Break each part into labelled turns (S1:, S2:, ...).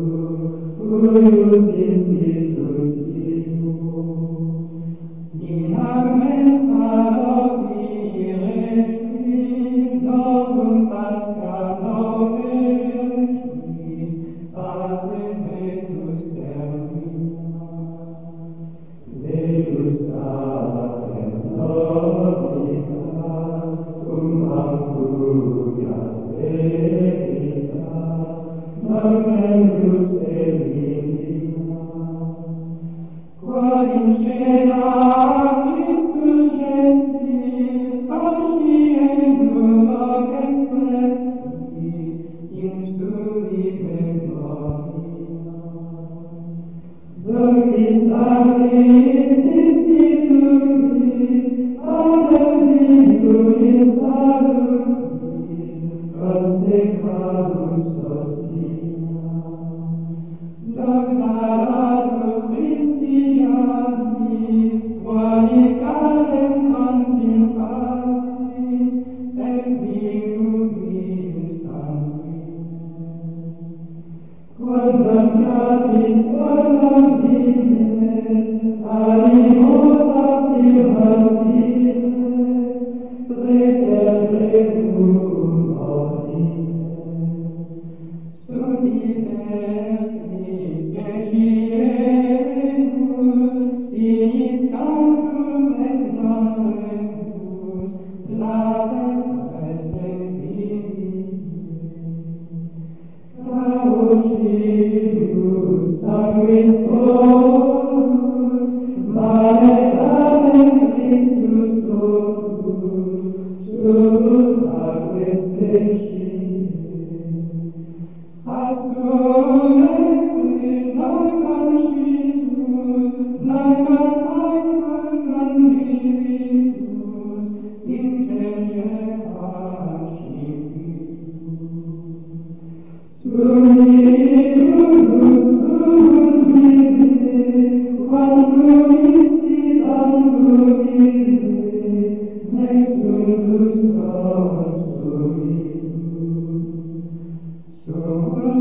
S1: Deus in Sancta in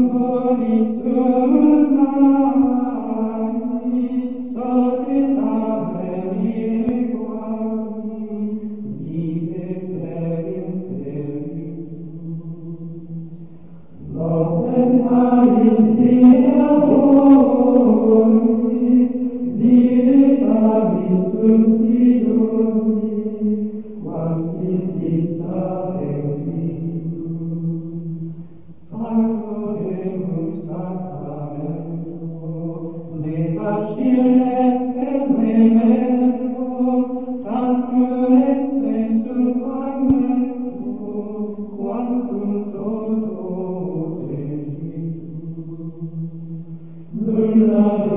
S1: Dominus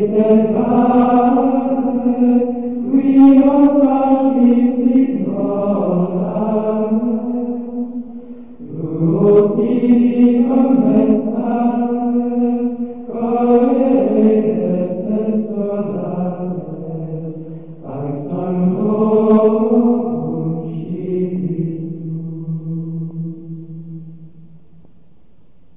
S1: Amen.